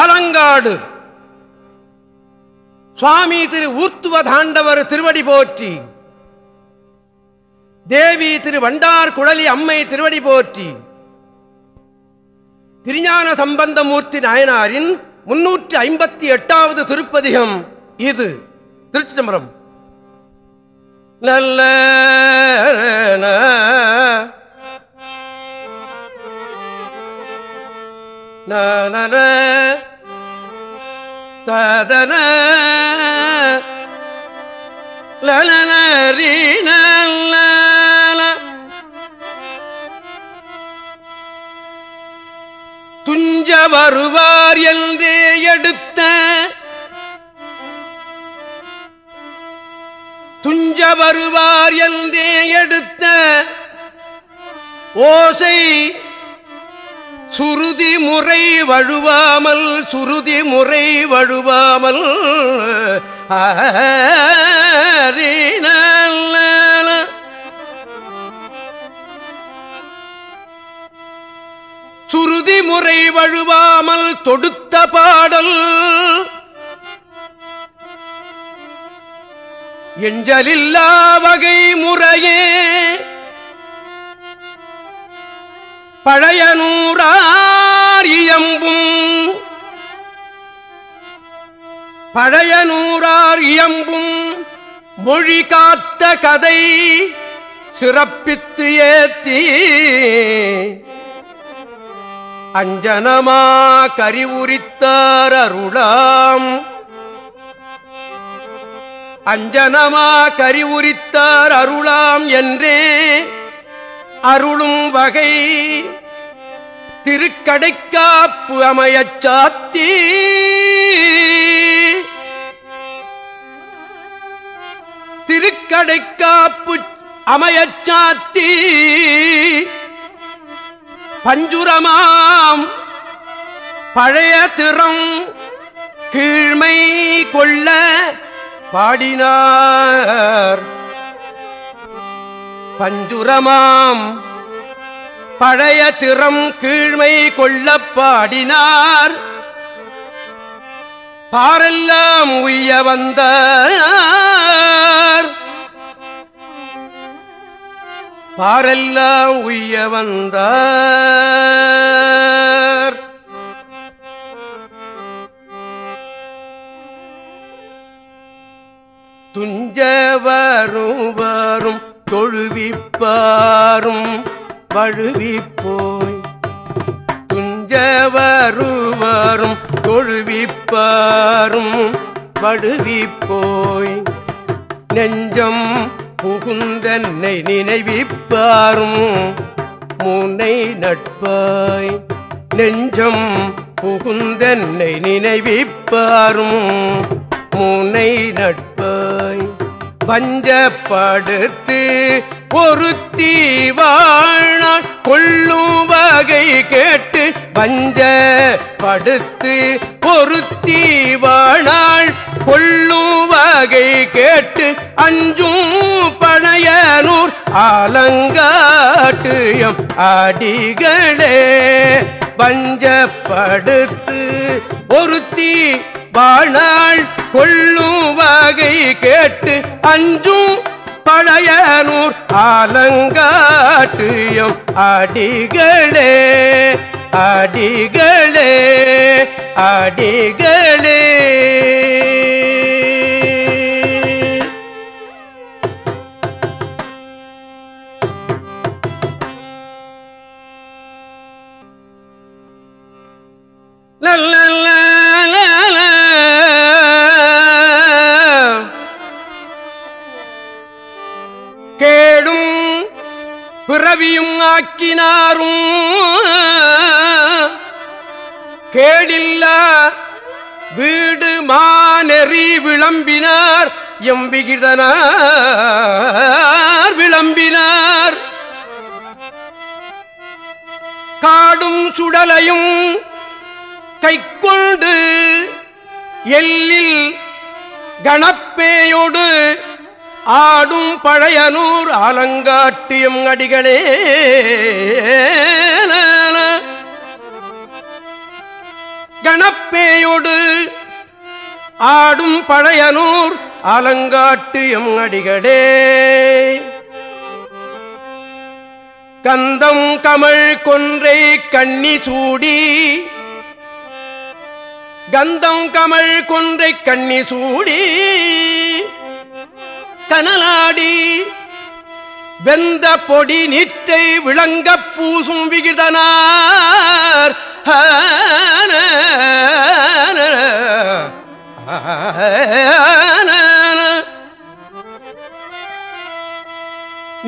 ஆலங்காடு. சுவாமி திரு ஊர்த்துவ தாண்டவர் திருவடி போற்றி. தேவி திரு வண்டார் குழலி அம்மை திருவடி போற்றி. திருஞான சம்பந்தமூர்த்தி நாயனாரின் முன்னூற்றி ஐம்பத்தி எட்டாவது திருப்பதிகம் இது. திருச்சி தம்பரம் நல்ல நன ததன லலனரி நல்ல துஞ்ச வருவார் என்றே எடுத்த துஞ்ச வருவார் என்றே எடுத்த ஓசை சுருதி முறை வழுவாமல் சுருதி முறை வழுவாமல் சுருதி முறை வழுவாமல் தொடுத்த பாடல் எஞ்சலில்லா வகை முறையே. பழைய நூறாரியம்பும் பழைய நூறாரியம்பும் மொழி காத்த கதை சிறப்பித்து ஏத்தி. அஞ்சனமா கரிவுரித்தார் அருளாம். அஞ்சனமா கரிவுரித்தார் அருளாம் என்றே அருளும் வகை. திருக்கடைக்காப்பு அமையச் சாத்தி. திருக்கடைக்காப்பு அமையச்சாத்தி பஞ்சுரமாம் பழைய திறம் கீழ்மை கொள்ள பாடினார். பஞ்சுரமாம். பழைய திறம் கீழ்மை கொள்ளப் பாடினார். பாரெல்லாம் உய்ய வந்த பாரெல்லாம் உய்ய வந்த துஞ்ச வரும் வரும் தொழுவிப்பாரும் வழுவிப்போய். துஞ்சவருவரும் தொழுவிப்பாரும் வழுவிப்போய். நெஞ்சம் புகுந்தன்னை நினைவிப்பாரும் முனை நட்பாய். நெஞ்சம் புகுந்தன்னை நினைவிப்பாரும் முனை நட்பாய். பஞ்சப்படுத்து பொருத்தி வாழ்நாள் கொள்ளும் வகை கேட்டு பஞ்ச படுத்து பொருத்தி வாழ்நாள் கொள்ளும் வகை கேட்டு அஞ்சும் பணையனூர் ஆலங்காட்டுயம் அடிகளே பஞ்சப்படுத்து பொருத்தி வாழ்நாள் கொள்ளும் வகை கேட்டு அஞ்சும் பழையனூர் ஆலங்காட்டியம் அடிகளே அடிகளே அடிகளே. ஆக்கினாரும். கேடில்லா வீடு மாநெறி விளம்பினார். எம்பிகிதனார் விளம்பினார். காடும் சுடலையும் கைக்கொண்டு எல்லில் கணப்பேயோடு ஆடும் பழையனூர் ஆலங்காட்டியம் அடிகளே கணப்பேயோடு ஆடும் பழையனூர் அலங்காட்டு எம் அடிகளே கந்தம் கமழ் கொன்றை கண்ணி சூடி கந்தம் கமழ் கொன்றை கண்ணி சூடி கனலாடி வெந்த பொடி நீற்றை விளங்க பூசும் விகிதனார்.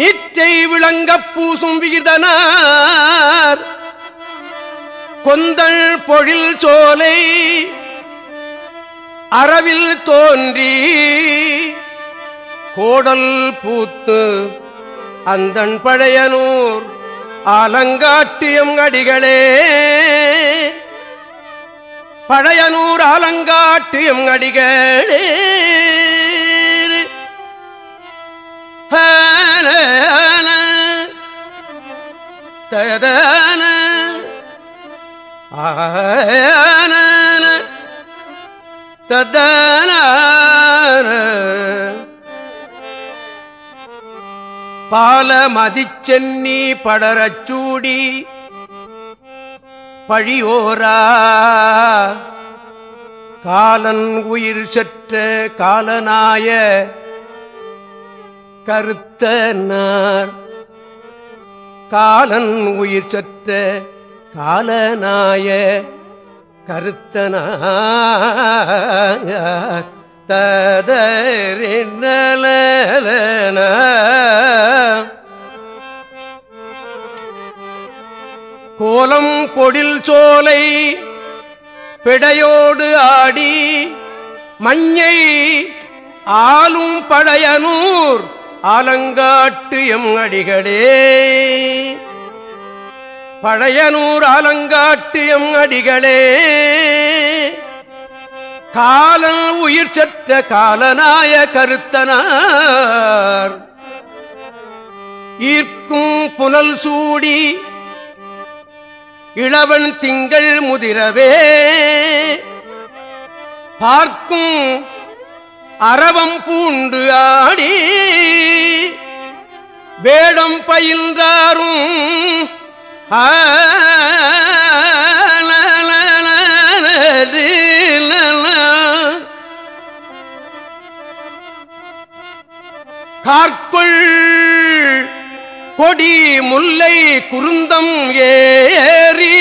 நீற்றை விளங்க பூசும் விகிதனார். கொந்தள் பொழில் சோலை அறவில் தோன்றி கோடல் பூத்து அந்தன் பழையனூர் ஆலங்காட்டியம் அடிகளே. பழையனூர் ஆலங்காட்டியம் அடிகளே. ததன. ஆன ததன. பால மதிச்சென்னி படரச்சூடி பழியோரா. காலன் உயிர் செற்ற காலனாய கருத்தனார். காலன் உயிர் சற்ற காலனாய கருத்தனார். ததறினலன கோலம் பொடில் சோலை பிடையோடு ஆடி மஞ்சை ஆளும் பழையனூர் ஆலங்காட்டு எம் அடிகளே. பழையனூர் ஆலங்காட்டு எம் அடிகளே. காலன் உயிர் சற்ற காலனாய கருத்தனார். ஈர்க்கும் புனல் சூடி இளவன் திங்கள் முதிரவே. பார்க்கும் அரவம் பூண்டு ஆடி வேடம் பயின்றாரும். ஆ கார்கொள் கொடி முல்லை குருந்தம் ஏறி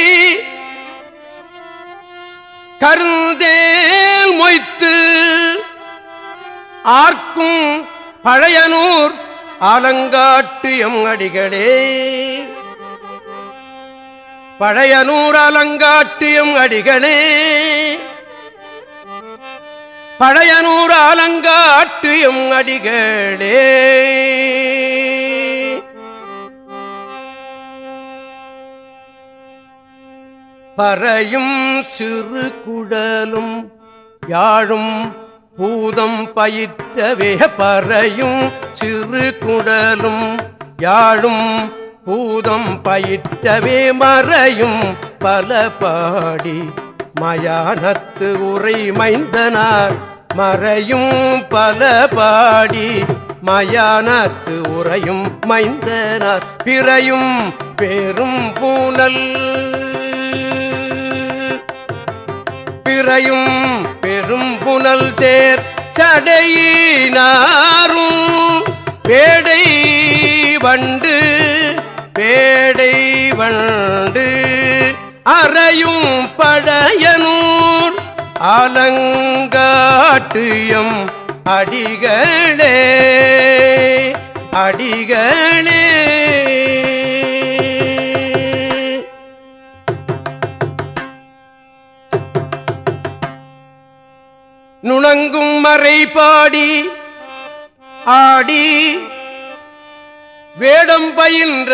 கருந்தேல் மொய்த்து ஆர்க்கும் பழையனூர் ஆலங்காட்டு எம் அடிகளே. பழையனூர் அலங்காட்டு எம் அடிகளே. பழையனூர் ஆலங்காட்டு எம் அடிகளே. பறையும் சிறு குடலும் யாழும் பூதம் பயிற்றவே. பறையும் சிறு குடலும் யாழும் பூதம் பயிற்றவே. மறையும் பல பாடி மயானத்து உரை மைந்தனார். மறையும் பல பாடி மயானத்து உறையும் மைந்தனார். பிறையும் பெரும் பூனல் பிறையும் பெரும் புனல் சேர் சடையினாரும். பேடை வண்டு பேடை வண்டு அறையும் படையனூர். அலங்கா அலங்காட்டியம் அடிகளே அடிகளே. நுணங்கும் மறை பாடி ஆடி வேடம் பயின்றும்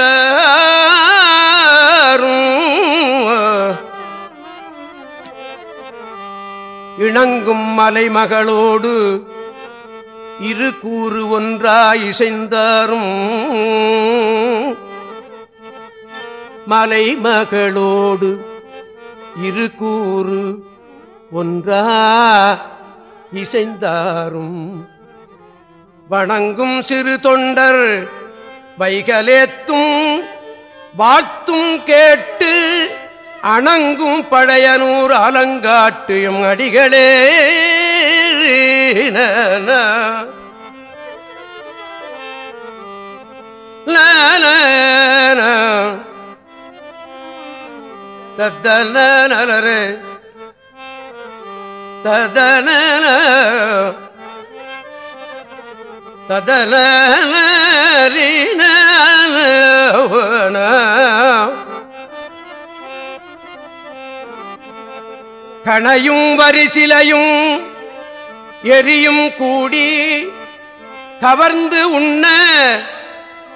இணங்கும் மலைமகளோடு இரு கூறு ஒன்றாய் இசைந்தாரும். மலைமகளோடு இரு கூறு ஒன்றா இசைந்தாரும். வணங்கும் சிறு தொண்டர் வைகலேத்தும் வாழ்த்தும் கேட்டு அணங்கும் பழையனூர் அலங்காட்டியும் அடிகளே தத்தன ததன ததன கணையும் வரிசிலையும் எரியும் கூடி கவர்ந்து உண்ண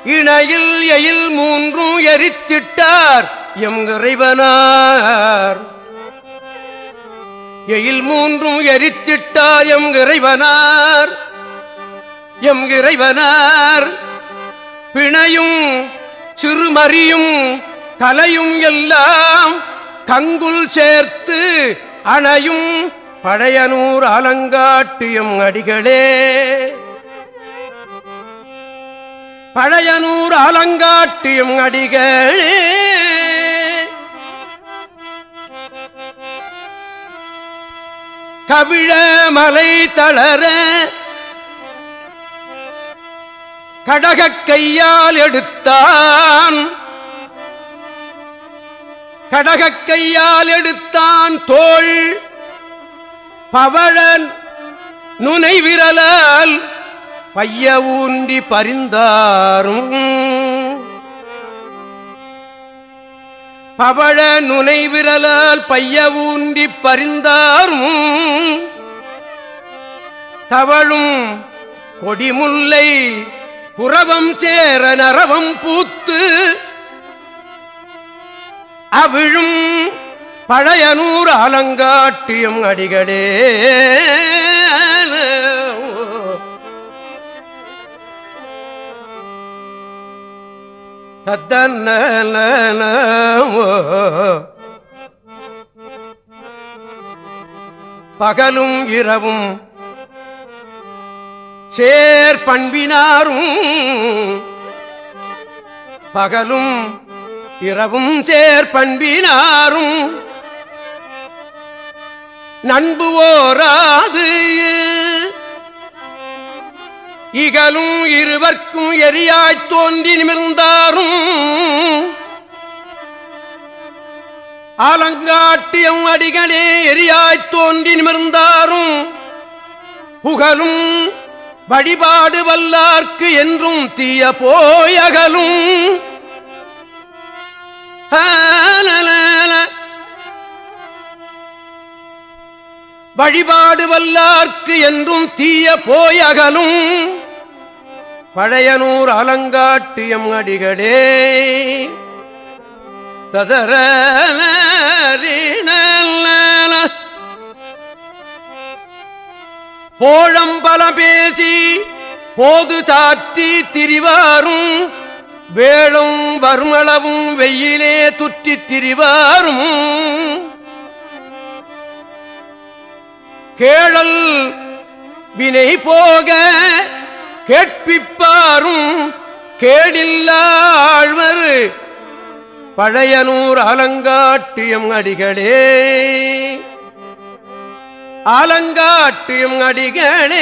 இணையில் எயில் மூன்றும் எரித்திட்டார் எம் இறைவனார். எயில் மூன்றும் எரித்திட்டார் எம் இறைவனார். எம் இறைவனார். பிணையும் சிறுமறியும் கலையும் எல்லாம் கங்குல் சேர்த்து அணையும் பழையனூர் அலங்காட்டியும் அடிகளே. பழையனூர் அலங்காட்டியும் அடிகளே. கவிழ மலை தளர கடகக் கையால் எடுத்தான் கடகக் கையால் எடுத்தான் தோள். பவழன் நுனை விரலால் பைய ஊன்றி பரிந்தாரும். பவழ நுனை விரலால் பைய ஊன்றி பரிந்தாரும். தவழும் கொடிமுல்லை புறவம் சேர நரவம் பூத்து அவிழும் பழையனூர் அலங்காட்டியம் அடிகளே. தத்தன்ன பகலும் இரவும் சேர் பண்பினாரும் பகலும் இரவும் சேர்பண்பினாரும் நண்பு ஓராது இகலும் இருவர்க்கும் எரியாய்த் தோன்றி நிமிர்ந்தாரும். ஆலங்காட்டியம் அடிகளே எரியாய்த் தோன்றி நிமிர்ந்தாரும். புகழும் வழிபாடு வல்லார்க்கு என்றும் தீய போயகலும் வழிபாடு வல்லார்க்கு என்றும் தீய போய் அகலும் பழையனூர் அலங்காட்டியம் அடிகளே. ததர போழம்பல பேசி போது சாற்றி திரிவாரும் வேளும் வருமளவும் வெயிலே துற்றி திரிவாரும். கேழல் வினை போக கேட்பிப்பாரும். கேடில்லாழ்வர் பழையனூர் அலங்காட்டியம் அடிகளே. அலங்காட்டியம் அடிகளே.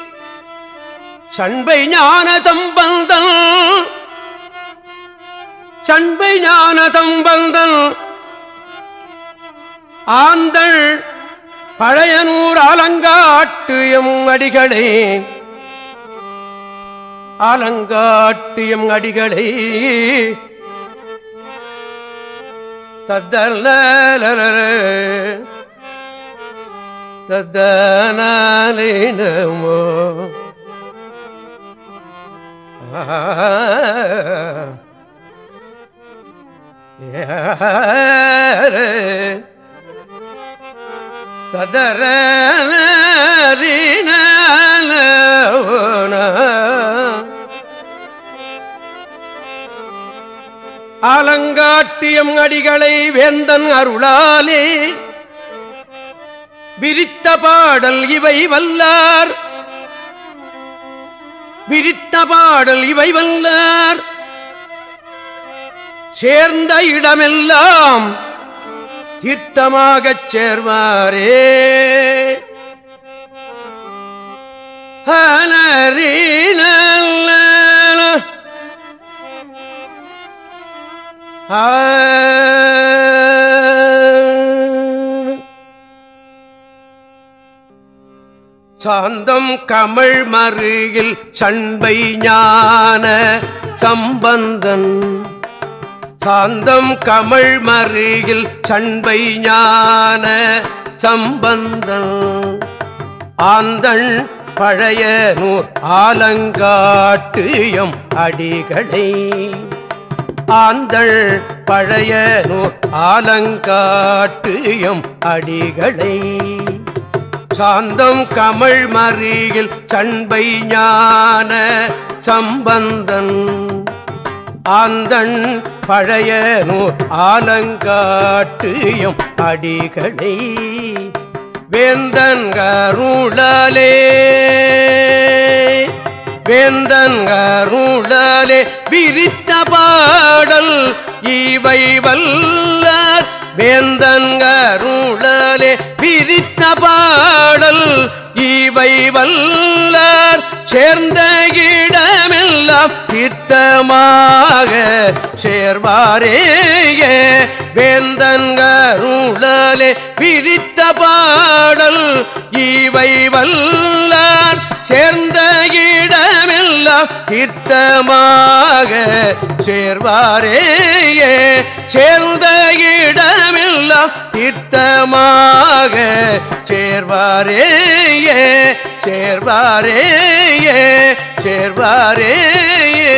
சண்பை ஞான தம்பந்தன் சண்பை ஞான தம்பந்தன் ஆந்தள் பழையனூர் அலங்காட்டு எம் அடிகளே. அலங்காட்டு எம் அடிகளே. தத்தல்ல ததனமோ ததர அலங்காட்டியம் அடிகளை வேந்தன் அருளாலே விரித்த பாடல் இவை வல்லார். விரித்த பாடல் இவை வல்லார் சேர்ந்த இடமெல்லாம் தீர்த்தமாகச் சேர்வாரே. ஹனரீன ஆ சாந்தம் கமழ் மருகில் சண்பை ஞான சம்பந்தன். சாந்தம் கமழ் மருகில் சண்பை ஞான சம்பந்தன். ஆந்தன் பழைய நூர் ஆலங்காட்டு எம் அடிகளை. ஆந்தள் பழைய நூர் ஆலங்காட்டு எம் அடிகளை. சாந்தம் கமழ் மறியில் சண்பை ஞான சம்பந்தன். ஆந்தன் பழைய நூர் ஆலங்காட்டியம் அடிகளை வேந்தன் கருளலே. வேந்தன் கருளலே விரித்த பாடல் இவை வல்ல. வேந்தன் கருளலே விரித்த பாடல் இவை வல்லார். சேர்ந்த இடமெல்லாம் தீர்த்தமாக சேர்வாரேயே. வேந்தன்கருளலே பிரித்த பாடல் இவை வல்லார். சேர்ந்த இடமெல்லாம் தீர்த்தமாக சேர்வாரேயே. சேர்ந்த இடமெல்லாம் எல்லாம் தீர்த்தமாக சேர்வாரேயே சேர்வாரேயே சேர்வாரேயே.